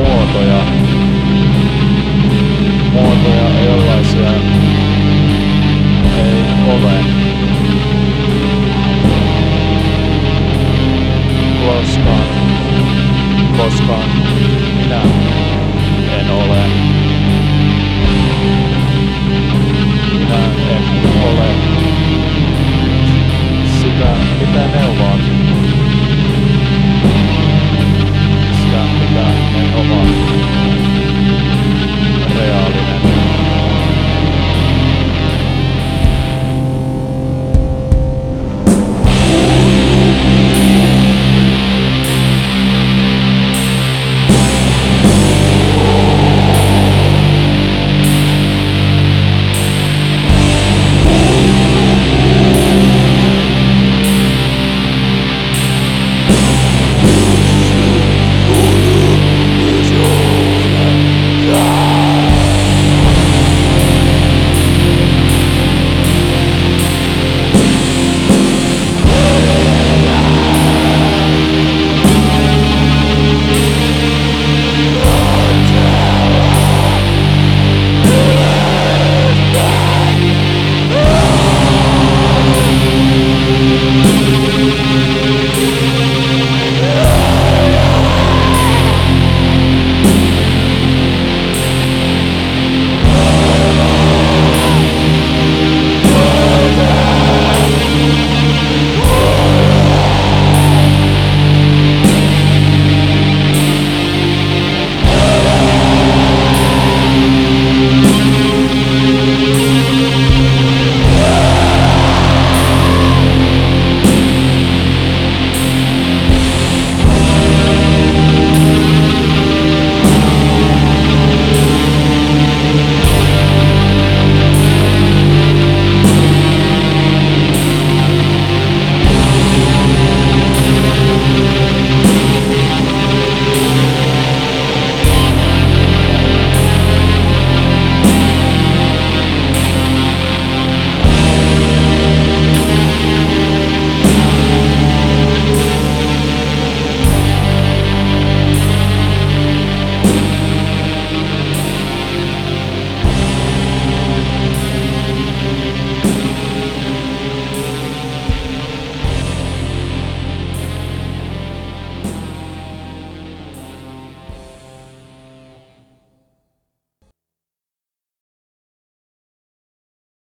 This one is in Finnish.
muotoja. Muotoja